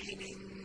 فَإِنِ